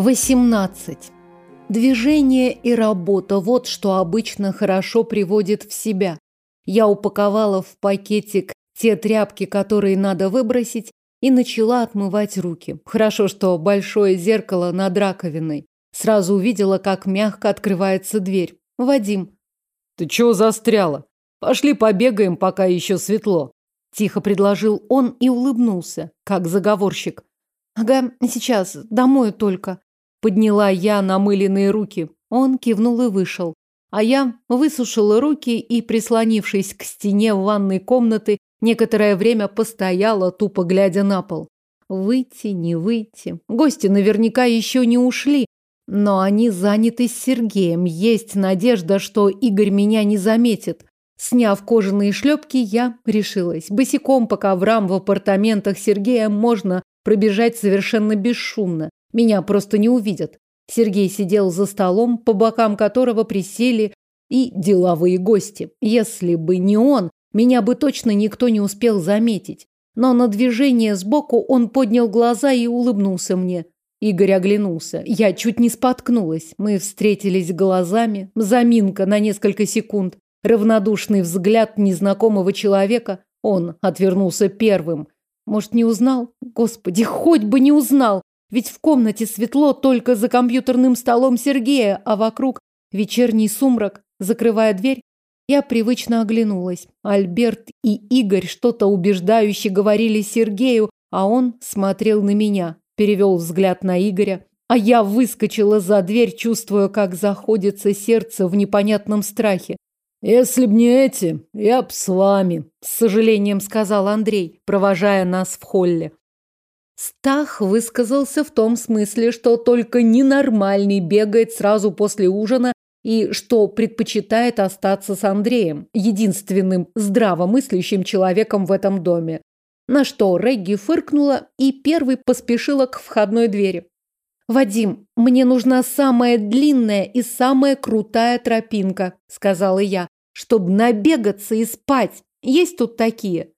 18. Движение и работа – вот что обычно хорошо приводит в себя. Я упаковала в пакетик те тряпки, которые надо выбросить, и начала отмывать руки. Хорошо, что большое зеркало над раковиной. Сразу увидела, как мягко открывается дверь. Вадим. «Ты чего застряла? Пошли побегаем, пока еще светло». Тихо предложил он и улыбнулся, как заговорщик. «Ага, сейчас, домой только». Подняла я намыленные руки. Он кивнул и вышел. А я высушила руки и, прислонившись к стене ванной комнаты, некоторое время постояла, тупо глядя на пол. Выйти, не выйти. Гости наверняка еще не ушли, но они заняты с Сергеем. Есть надежда, что Игорь меня не заметит. Сняв кожаные шлепки, я решилась. Босиком по коврам в апартаментах Сергея можно пробежать совершенно бесшумно. Меня просто не увидят. Сергей сидел за столом, по бокам которого присели и деловые гости. Если бы не он, меня бы точно никто не успел заметить. Но на движение сбоку он поднял глаза и улыбнулся мне. Игорь оглянулся. Я чуть не споткнулась. Мы встретились глазами. Заминка на несколько секунд. Равнодушный взгляд незнакомого человека. Он отвернулся первым. Может, не узнал? Господи, хоть бы не узнал! Ведь в комнате светло только за компьютерным столом Сергея, а вокруг вечерний сумрак. Закрывая дверь, я привычно оглянулась. Альберт и Игорь что-то убеждающе говорили Сергею, а он смотрел на меня, перевел взгляд на Игоря. А я выскочила за дверь, чувствуя, как заходится сердце в непонятном страхе. «Если б не эти, я б с вами», – с сожалением сказал Андрей, провожая нас в холле. Стах высказался в том смысле, что только ненормальный бегает сразу после ужина и что предпочитает остаться с Андреем, единственным здравомыслящим человеком в этом доме. На что Регги фыркнула и первой поспешила к входной двери. «Вадим, мне нужна самая длинная и самая крутая тропинка», сказала я, чтобы набегаться и спать. Есть тут такие?»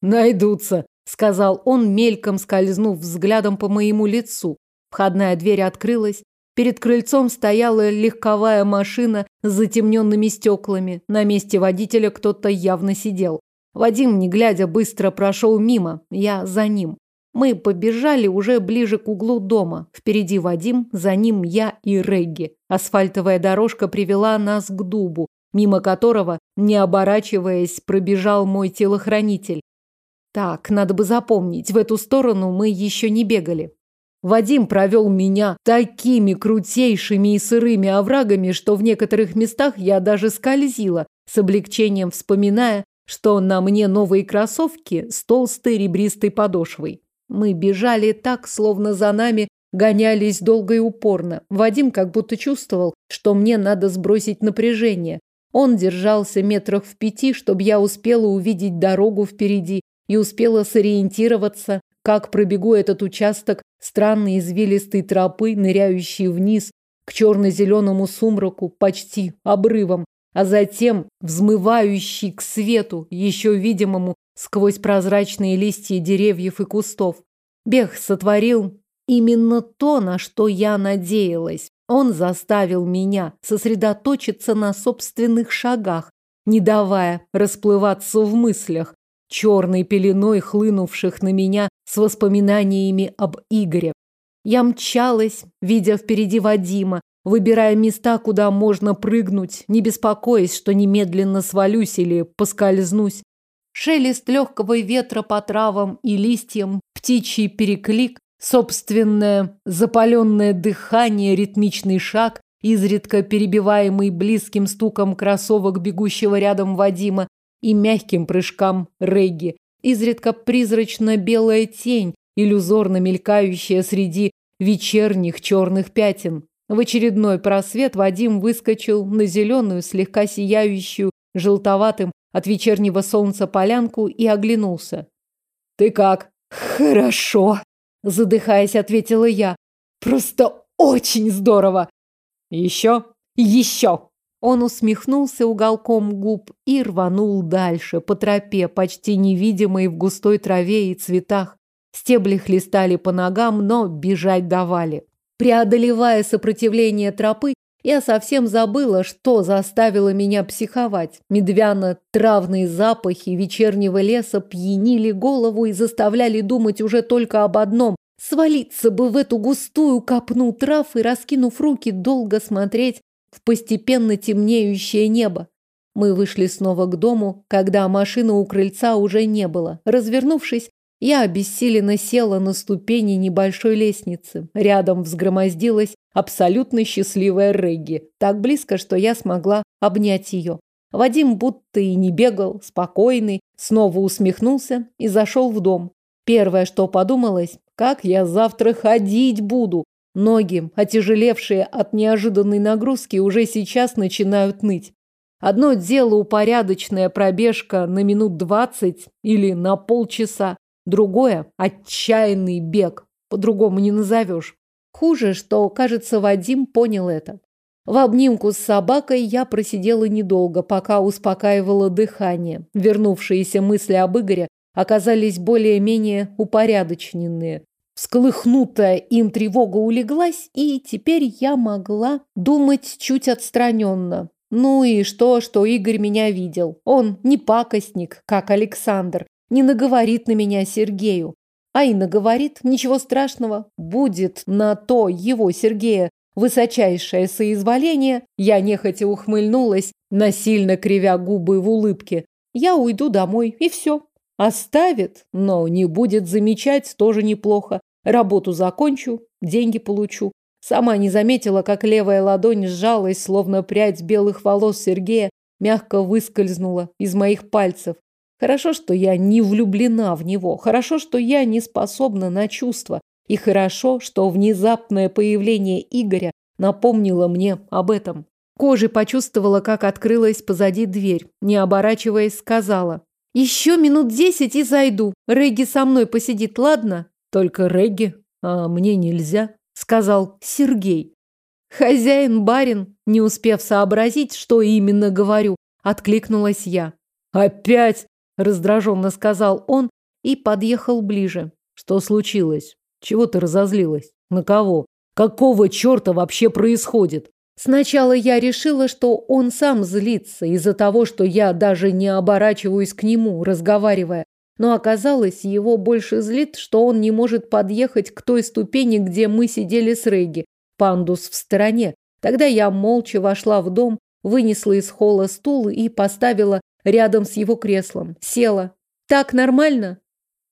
«Найдутся», сказал он, мельком скользнув взглядом по моему лицу. Входная дверь открылась. Перед крыльцом стояла легковая машина с затемненными стеклами. На месте водителя кто-то явно сидел. Вадим, не глядя, быстро прошел мимо. Я за ним. Мы побежали уже ближе к углу дома. Впереди Вадим, за ним я и Регги. Асфальтовая дорожка привела нас к дубу, мимо которого, не оборачиваясь, пробежал мой телохранитель. Так, надо бы запомнить, в эту сторону мы еще не бегали. Вадим провел меня такими крутейшими и сырыми оврагами, что в некоторых местах я даже скользила, с облегчением вспоминая, что на мне новые кроссовки с толстой ребристой подошвой. Мы бежали так, словно за нами гонялись долго и упорно. Вадим как будто чувствовал, что мне надо сбросить напряжение. Он держался метрах в пяти, чтобы я успела увидеть дорогу впереди, и успела сориентироваться, как пробегу этот участок странной извилистой тропы, ныряющей вниз к черно-зеленому сумраку, почти обрывом, а затем взмывающий к свету, еще видимому сквозь прозрачные листья деревьев и кустов. Бег сотворил именно то, на что я надеялась. Он заставил меня сосредоточиться на собственных шагах, не давая расплываться в мыслях, черной пеленой хлынувших на меня с воспоминаниями об Игоре. Я мчалась, видя впереди Вадима, выбирая места, куда можно прыгнуть, не беспокоясь, что немедленно свалюсь или поскользнусь. Шелест легкого ветра по травам и листьям, птичий переклик, собственное запаленное дыхание, ритмичный шаг, изредка перебиваемый близким стуком кроссовок бегущего рядом Вадима, и мягким прыжкам Регги, изредка призрачно-белая тень, иллюзорно мелькающая среди вечерних черных пятен. В очередной просвет Вадим выскочил на зеленую, слегка сияющую, желтоватым от вечернего солнца полянку и оглянулся. «Ты как?» «Хорошо», – задыхаясь, ответила я. «Просто очень здорово!» «Еще?» «Еще!» Он усмехнулся уголком губ и рванул дальше, по тропе, почти невидимой в густой траве и цветах. Стебли хлестали по ногам, но бежать давали. Преодолевая сопротивление тропы, я совсем забыла, что заставило меня психовать. Медвяно-травные запахи вечернего леса пьянили голову и заставляли думать уже только об одном – свалиться бы в эту густую копну трав и, раскинув руки, долго смотреть в постепенно темнеющее небо. Мы вышли снова к дому, когда машины у крыльца уже не было. Развернувшись, я обессиленно села на ступени небольшой лестницы. Рядом взгромоздилась абсолютно счастливая Регги, так близко, что я смогла обнять ее. Вадим будто и не бегал, спокойный, снова усмехнулся и зашел в дом. Первое, что подумалось, как я завтра ходить буду. Ноги, отяжелевшие от неожиданной нагрузки, уже сейчас начинают ныть. Одно дело упорядоченная пробежка на минут двадцать или на полчаса, Другое – отчаянный бег. По-другому не назовешь. Хуже, что, кажется, Вадим понял это. В обнимку с собакой я просидела недолго, пока успокаивала дыхание. Вернувшиеся мысли об Игоре оказались более-менее упорядоченные. Всколыхнутая им тревога улеглась, и теперь я могла думать чуть отстраненно. Ну и что, что Игорь меня видел? Он не пакостник, как Александр, не наговорит на меня Сергею. А и наговорит, ничего страшного, будет на то его, Сергея, высочайшее соизволение. Я нехотя ухмыльнулась, насильно кривя губы в улыбке. Я уйду домой, и все. Оставит, но не будет замечать, тоже неплохо. Работу закончу, деньги получу. Сама не заметила, как левая ладонь сжалась, словно прядь белых волос Сергея мягко выскользнула из моих пальцев. Хорошо, что я не влюблена в него. Хорошо, что я не способна на чувства. И хорошо, что внезапное появление Игоря напомнило мне об этом. Кожей почувствовала, как открылась позади дверь. Не оборачиваясь, сказала. «Еще минут десять и зайду. Регги со мной посидит, ладно?» «Только Регги, а мне нельзя», — сказал Сергей. «Хозяин, барин», не успев сообразить, что именно говорю, откликнулась я. «Опять!» раздраженно сказал он и подъехал ближе. Что случилось? Чего ты разозлилась? На кого? Какого черта вообще происходит? Сначала я решила, что он сам злится из-за того, что я даже не оборачиваюсь к нему, разговаривая. Но оказалось, его больше злит, что он не может подъехать к той ступени, где мы сидели с Регги. Пандус в стороне. Тогда я молча вошла в дом, вынесла из холла стул и поставила рядом с его креслом. Села. «Так нормально?»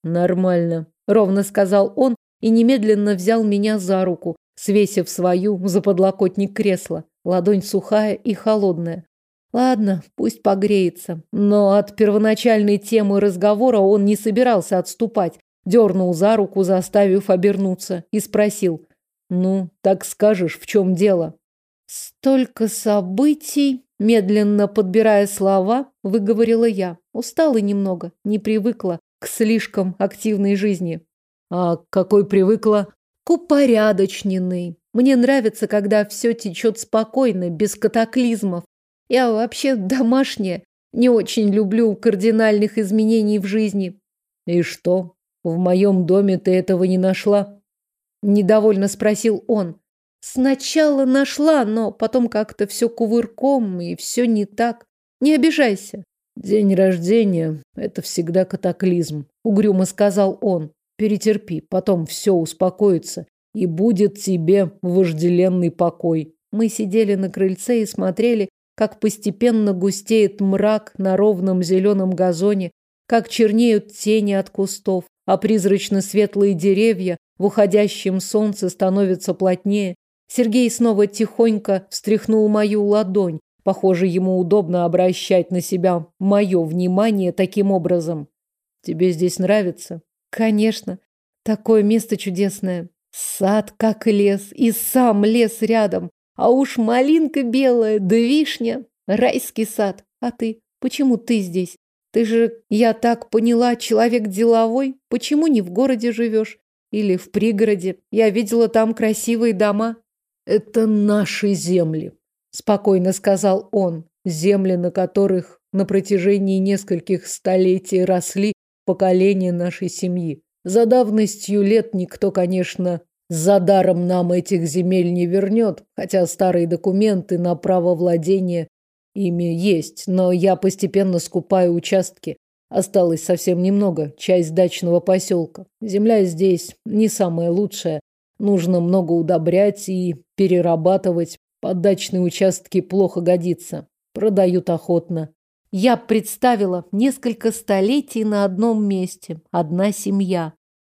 «Нормально», — ровно сказал он и немедленно взял меня за руку, свесив свою за подлокотник кресла. Ладонь сухая и холодная. Ладно, пусть погреется. Но от первоначальной темы разговора он не собирался отступать. Дернул за руку, заставив обернуться, и спросил. «Ну, так скажешь, в чем дело?» «Столько событий!» Медленно подбирая слова, выговорила я. Устала немного, не привыкла к слишком активной жизни. А какой привыкла? К упорядочненной. Мне нравится, когда все течет спокойно, без катаклизмов. Я вообще домашняя. Не очень люблю кардинальных изменений в жизни. И что? В моем доме ты этого не нашла? Недовольно спросил он. Сначала нашла, но потом как-то все кувырком, и все не так. Не обижайся. День рождения – это всегда катаклизм, угрюмо сказал он. Перетерпи, потом все успокоится, и будет тебе вожделенный покой. Мы сидели на крыльце и смотрели, как постепенно густеет мрак на ровном зеленом газоне, как чернеют тени от кустов, а призрачно светлые деревья в уходящем солнце становятся плотнее, Сергей снова тихонько встряхнул мою ладонь. Похоже, ему удобно обращать на себя мое внимание таким образом. Тебе здесь нравится? Конечно. Такое место чудесное. Сад, как лес, и сам лес рядом. А уж малинка белая, да вишня. Райский сад. А ты? Почему ты здесь? Ты же, я так поняла, человек деловой. Почему не в городе живешь? Или в пригороде? Я видела там красивые дома. Это наши земли, спокойно сказал он. Земли, на которых на протяжении нескольких столетий росли поколения нашей семьи. За давностью лет никто, конечно, За даром нам этих земель не вернет, хотя старые документы на право владения ими есть, но я постепенно скупаю участки. Осталось совсем немного, часть дачного поселка. Земля здесь не самая лучшая. Нужно много удобрять и перерабатывать. Под дачные участки плохо годится. Продают охотно. Я представила несколько столетий на одном месте. Одна семья.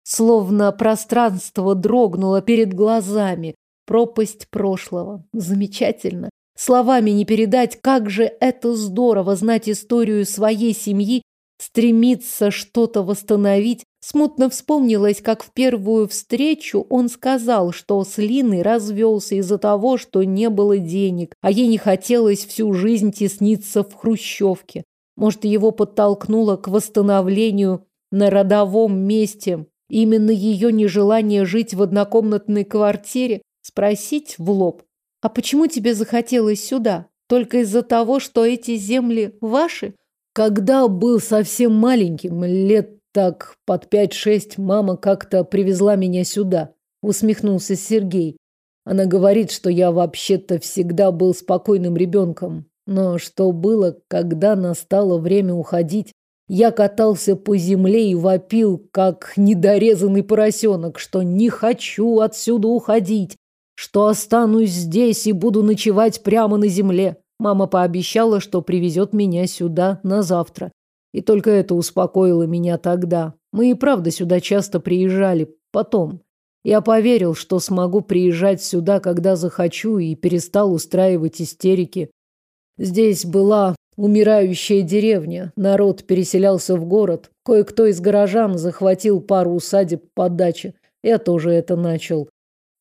Словно пространство дрогнуло перед глазами. Пропасть прошлого. Замечательно. Словами не передать, как же это здорово знать историю своей семьи стремится что-то восстановить, смутно вспомнилось, как в первую встречу он сказал, что с Линой развелся из-за того, что не было денег, а ей не хотелось всю жизнь тесниться в хрущевке. Может, его подтолкнуло к восстановлению на родовом месте. Именно ее нежелание жить в однокомнатной квартире? Спросить в лоб. А почему тебе захотелось сюда? Только из-за того, что эти земли ваши? Когда был совсем маленьким, лет так под пять-шесть, мама как-то привезла меня сюда, усмехнулся Сергей. Она говорит, что я вообще-то всегда был спокойным ребенком. Но что было, когда настало время уходить? Я катался по земле и вопил, как недорезанный поросенок, что не хочу отсюда уходить, что останусь здесь и буду ночевать прямо на земле. Мама пообещала, что привезет меня сюда на завтра. И только это успокоило меня тогда. Мы и правда сюда часто приезжали. Потом. Я поверил, что смогу приезжать сюда, когда захочу, и перестал устраивать истерики. Здесь была умирающая деревня. Народ переселялся в город. Кое-кто из горожан захватил пару усадеб под даче. Я тоже это начал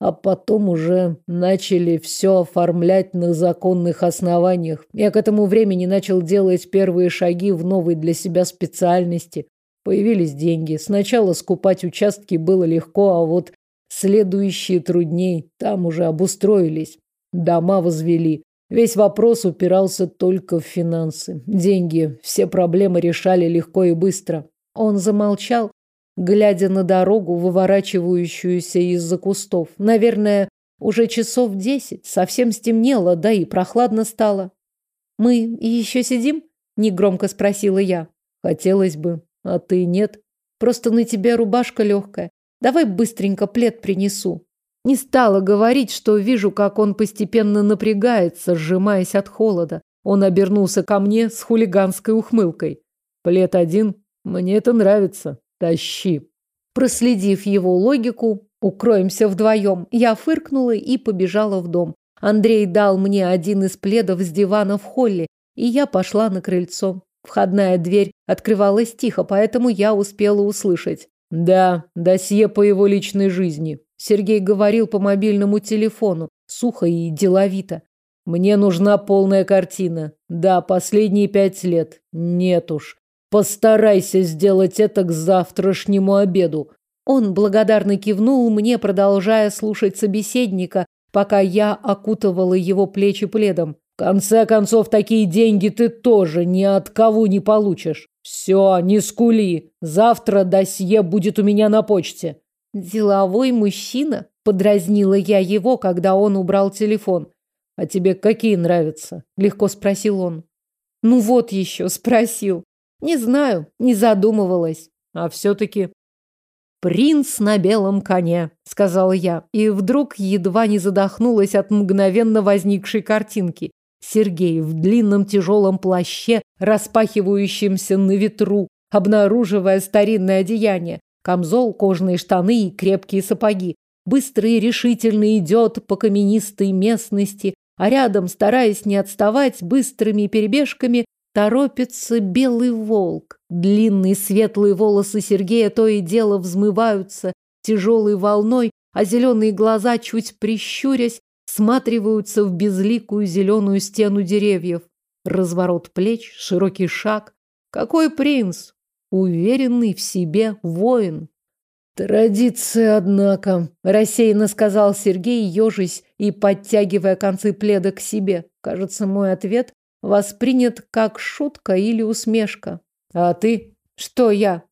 а потом уже начали все оформлять на законных основаниях. Я к этому времени начал делать первые шаги в новой для себя специальности. Появились деньги. Сначала скупать участки было легко, а вот следующие трудней. Там уже обустроились. Дома возвели. Весь вопрос упирался только в финансы. Деньги все проблемы решали легко и быстро. Он замолчал, глядя на дорогу, выворачивающуюся из-за кустов. Наверное, уже часов десять, совсем стемнело, да и прохладно стало. «Мы еще сидим?» – негромко спросила я. «Хотелось бы, а ты нет. Просто на тебе рубашка легкая. Давай быстренько плед принесу». Не стала говорить, что вижу, как он постепенно напрягается, сжимаясь от холода. Он обернулся ко мне с хулиганской ухмылкой. «Плед один? Мне это нравится. Тащи. Проследив его логику, укроемся вдвоем, я фыркнула и побежала в дом. Андрей дал мне один из пледов с дивана в холле, и я пошла на крыльцо. Входная дверь открывалась тихо, поэтому я успела услышать. «Да, досье по его личной жизни», – Сергей говорил по мобильному телефону, сухо и деловито. «Мне нужна полная картина. Да, последние пять лет. Нет уж. Постарайся сделать это к завтрашнему обеду. Он благодарно кивнул мне, продолжая слушать собеседника, пока я окутывала его плечи пледом. В конце концов, такие деньги ты тоже ни от кого не получишь. Все, не скули. Завтра досье будет у меня на почте. Деловой мужчина? Подразнила я его, когда он убрал телефон. А тебе какие нравятся? Легко спросил он. Ну вот еще, спросил. Не знаю, не задумывалась. А все-таки... «Принц на белом коне», — сказала я, и вдруг едва не задохнулась от мгновенно возникшей картинки. Сергей в длинном тяжелом плаще, распахивающемся на ветру, обнаруживая старинное одеяние, камзол, кожаные штаны и крепкие сапоги. Быстро и решительно идет по каменистой местности, а рядом, стараясь не отставать, быстрыми перебежками Торопится белый волк. Длинные светлые волосы Сергея то и дело взмываются тяжелой волной, а зеленые глаза, чуть прищурясь, сматриваются в безликую зеленую стену деревьев. Разворот плеч, широкий шаг. Какой принц! Уверенный в себе воин. Традиция, однако, рассеянно сказал Сергей, ежась и подтягивая концы пледа к себе. Кажется, мой ответ воспринят как шутка или усмешка. А ты? Что я?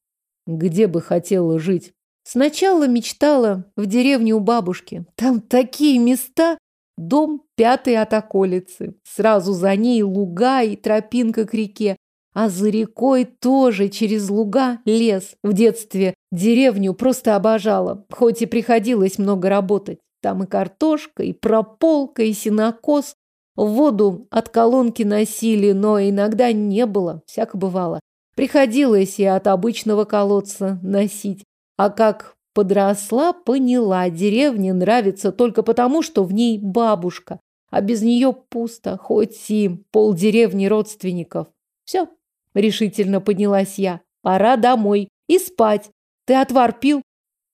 Где бы хотела жить? Сначала мечтала в деревне у бабушки. Там такие места. Дом пятый от околицы. Сразу за ней луга и тропинка к реке. А за рекой тоже через луга лес. В детстве деревню просто обожала, хоть и приходилось много работать. Там и картошка, и прополка, и сенокос. Воду от колонки носили, но иногда не было, всяко бывало. Приходилось и от обычного колодца носить. А как подросла, поняла, деревне нравится только потому, что в ней бабушка. А без нее пусто, хоть и полдеревни родственников. Все, Решительно поднялась я. Пора домой. И спать. Ты отвар пил?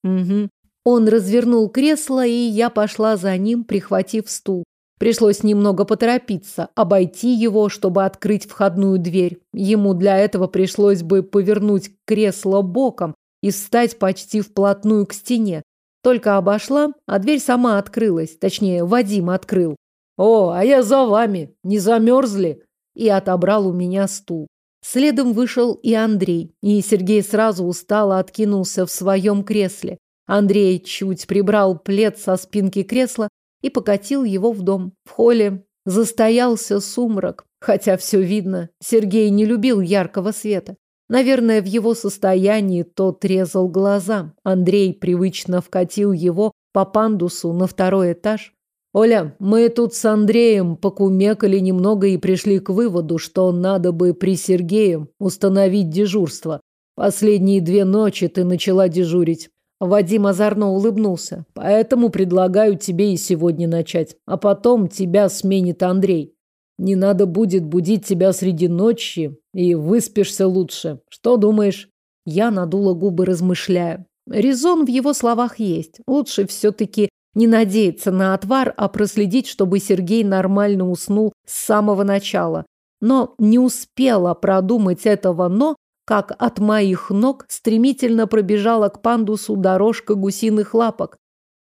Угу. Он развернул кресло, и я пошла за ним, прихватив стул. Пришлось немного поторопиться, обойти его, чтобы открыть входную дверь. Ему для этого пришлось бы повернуть кресло боком и встать почти вплотную к стене. Только обошла, а дверь сама открылась, точнее, Вадим открыл. «О, а я за вами! Не замерзли?» И отобрал у меня стул. Следом вышел и Андрей, и Сергей сразу устало откинулся в своем кресле. Андрей чуть прибрал плед со спинки кресла и покатил его в дом. В холле застоялся сумрак, хотя все видно. Сергей не любил яркого света. Наверное, в его состоянии тот резал глаза. Андрей привычно вкатил его по пандусу на второй этаж. Оля, мы тут с Андреем покумекали немного и пришли к выводу, что надо бы при Сергее установить дежурство. Последние две ночи ты начала дежурить. Вадим озорно улыбнулся. Поэтому предлагаю тебе и сегодня начать. А потом тебя сменит Андрей. Не надо будет будить тебя среди ночи и выспишься лучше. Что думаешь? Я надула губы, размышляя. Резон в его словах есть. Лучше все-таки не надеяться на отвар, а проследить, чтобы Сергей нормально уснул с самого начала. Но не успела продумать этого «но», как от моих ног стремительно пробежала к пандусу дорожка гусиных лапок.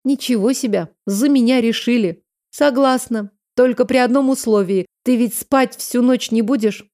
Ничего себе, за меня решили. Согласна, только при одном условии. Ты ведь спать всю ночь не будешь?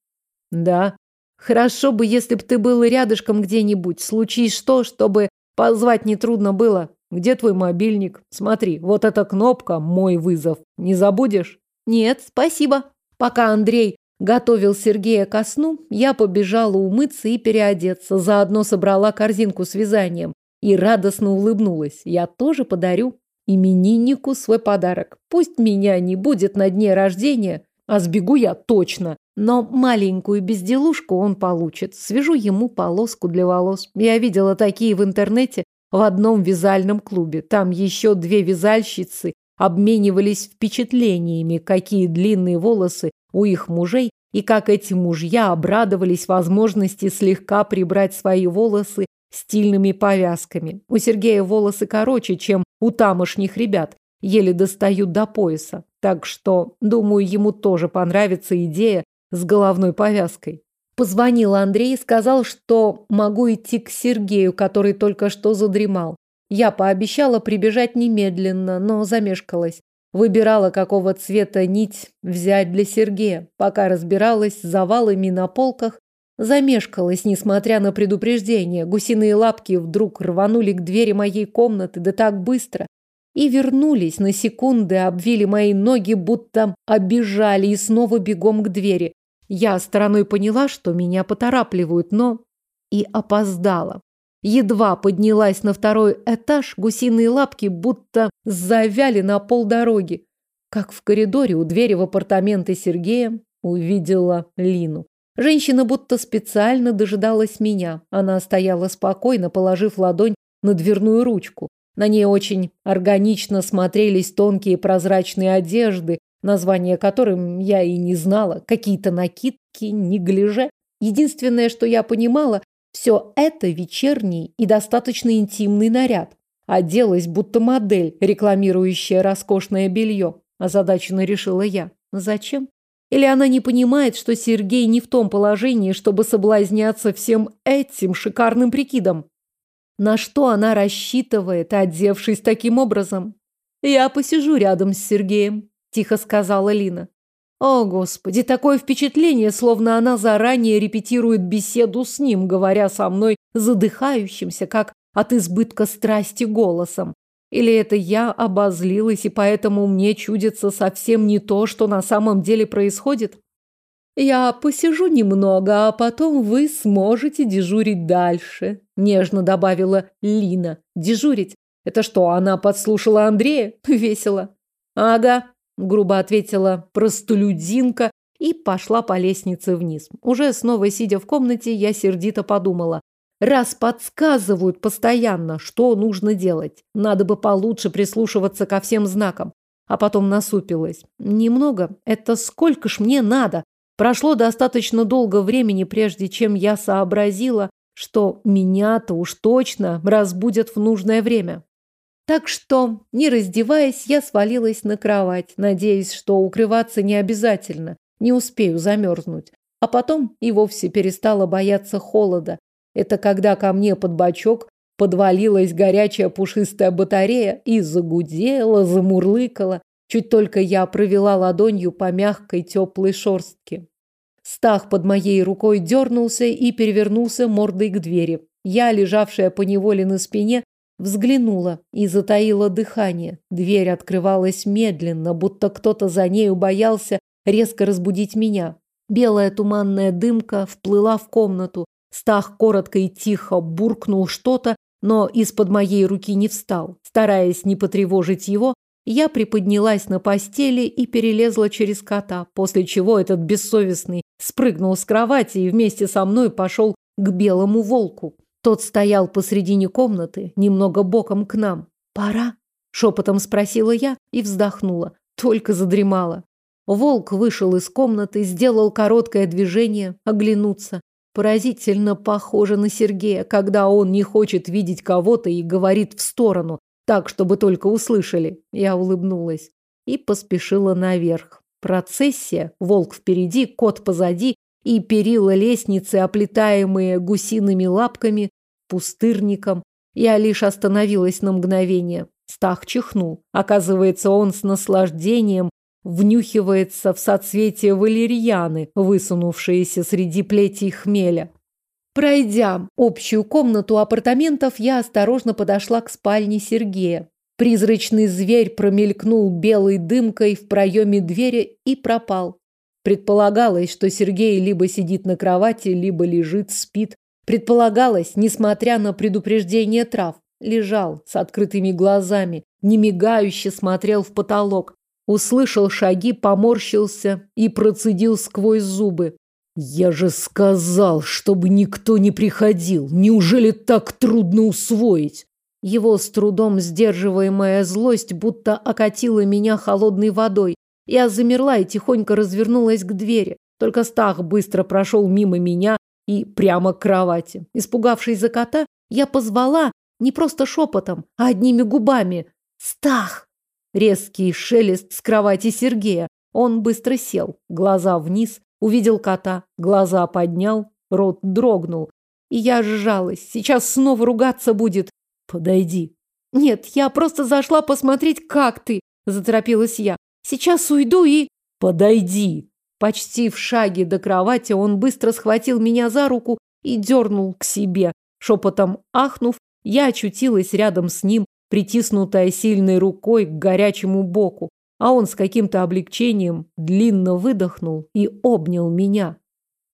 Да. Хорошо бы, если бы ты был рядышком где-нибудь. Случись что, чтобы позвать нетрудно было. Где твой мобильник? Смотри, вот эта кнопка «Мой вызов». Не забудешь? Нет, спасибо. Пока Андрей готовил Сергея ко сну, я побежала умыться и переодеться. Заодно собрала корзинку с вязанием и радостно улыбнулась. Я тоже подарю имениннику свой подарок. Пусть меня не будет на дне рождения, а сбегу я точно. Но маленькую безделушку он получит. Свяжу ему полоску для волос. Я видела такие в интернете в одном вязальном клубе. Там еще две вязальщицы обменивались впечатлениями, какие длинные волосы у их мужей и как эти мужья обрадовались возможности слегка прибрать свои волосы стильными повязками. У Сергея волосы короче, чем у тамошних ребят, еле достают до пояса. Так что, думаю, ему тоже понравится идея с головной повязкой. Позвонил Андрей и сказал, что могу идти к Сергею, который только что задремал. Я пообещала прибежать немедленно, но замешкалась. Выбирала, какого цвета нить взять для Сергея. Пока разбиралась с завалами на полках, замешкалась, несмотря на предупреждение. Гусиные лапки вдруг рванули к двери моей комнаты, да так быстро. И вернулись на секунды, обвили мои ноги, будто обижали, и снова бегом к двери. Я стороной поняла, что меня поторапливают, но и опоздала. Едва поднялась на второй этаж, гусиные лапки будто завяли на полдороги. Как в коридоре у двери в апартаменты Сергея увидела Лину. Женщина будто специально дожидалась меня. Она стояла спокойно, положив ладонь на дверную ручку. На ней очень органично смотрелись тонкие прозрачные одежды, название которым я и не знала, какие-то накидки, неглиже. Единственное, что я понимала, все это вечерний и достаточно интимный наряд. Оделась будто модель, рекламирующая роскошное белье. Озадаченно решила я. Зачем? Или она не понимает, что Сергей не в том положении, чтобы соблазняться всем этим шикарным прикидом? На что она рассчитывает, одевшись таким образом? Я посижу рядом с Сергеем, тихо сказала Лина. О, господи, такое впечатление, словно она заранее репетирует беседу с ним, говоря со мной задыхающимся, как от избытка страсти голосом. Или это я обозлилась, и поэтому мне чудится совсем не то, что на самом деле происходит? Я посижу немного, а потом вы сможете дежурить дальше, нежно добавила Лина. Дежурить? Это что, она подслушала Андрея? Весело. Ага, грубо ответила простолюдинка и пошла по лестнице вниз. Уже снова сидя в комнате, я сердито подумала. Раз подсказывают постоянно, что нужно делать, надо бы получше прислушиваться ко всем знакам. А потом насупилась. Немного. Это сколько ж мне надо? Прошло достаточно долго времени, прежде чем я сообразила, что меня-то уж точно разбудят в нужное время. Так что, не раздеваясь, я свалилась на кровать, надеясь, что укрываться не обязательно, не успею замерзнуть. А потом и вовсе перестала бояться холода, это когда ко мне под бочок подвалилась горячая пушистая батарея и загудела, замурлыкала. Чуть только я провела ладонью по мягкой теплой шорстке. Стах под моей рукой дернулся и перевернулся мордой к двери. Я, лежавшая по неволе на спине, взглянула и затаила дыхание. Дверь открывалась медленно, будто кто-то за нею боялся резко разбудить меня. Белая туманная дымка вплыла в комнату, Стах коротко и тихо буркнул что-то, но из-под моей руки не встал. Стараясь не потревожить его, я приподнялась на постели и перелезла через кота, после чего этот бессовестный спрыгнул с кровати и вместе со мной пошел к белому волку. Тот стоял посредине комнаты, немного боком к нам. «Пора?» – шепотом спросила я и вздохнула. Только задремала. Волк вышел из комнаты, сделал короткое движение, оглянуться. Поразительно похоже на Сергея, когда он не хочет видеть кого-то и говорит в сторону, так, чтобы только услышали. Я улыбнулась и поспешила наверх. Процессия, волк впереди, кот позади и перила лестницы, оплетаемые гусиными лапками, пустырником. Я лишь остановилась на мгновение. Стах чихнул. Оказывается, он с наслаждением внюхивается в соцветие валерьяны, высунувшиеся среди плетей хмеля. Пройдя общую комнату апартаментов, я осторожно подошла к спальне Сергея. Призрачный зверь промелькнул белой дымкой в проеме двери и пропал. Предполагалось, что Сергей либо сидит на кровати, либо лежит, спит. Предполагалось, несмотря на предупреждение трав, лежал с открытыми глазами, немигающе смотрел в потолок. Услышал шаги, поморщился и процедил сквозь зубы. «Я же сказал, чтобы никто не приходил. Неужели так трудно усвоить?» Его с трудом сдерживаемая злость будто окатила меня холодной водой. Я замерла и тихонько развернулась к двери. Только Стах быстро прошел мимо меня и прямо к кровати. Испугавшись за кота, я позвала не просто шепотом, а одними губами. «Стах!» Резкий шелест с кровати Сергея. Он быстро сел, глаза вниз, увидел кота, глаза поднял, рот дрогнул. И я сжалась. Сейчас снова ругаться будет. Подойди. Нет, я просто зашла посмотреть, как ты, заторопилась я. Сейчас уйду и... Подойди. Почти в шаге до кровати он быстро схватил меня за руку и дернул к себе. Шепотом ахнув, я очутилась рядом с ним, притиснутая сильной рукой к горячему боку, а он с каким-то облегчением длинно выдохнул и обнял меня.